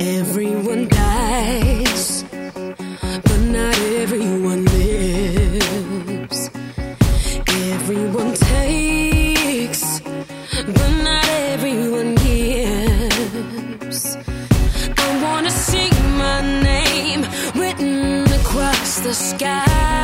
Everyone dies, but not everyone lives. Everyone takes, but not everyone gives. I wanna see my name written across the sky.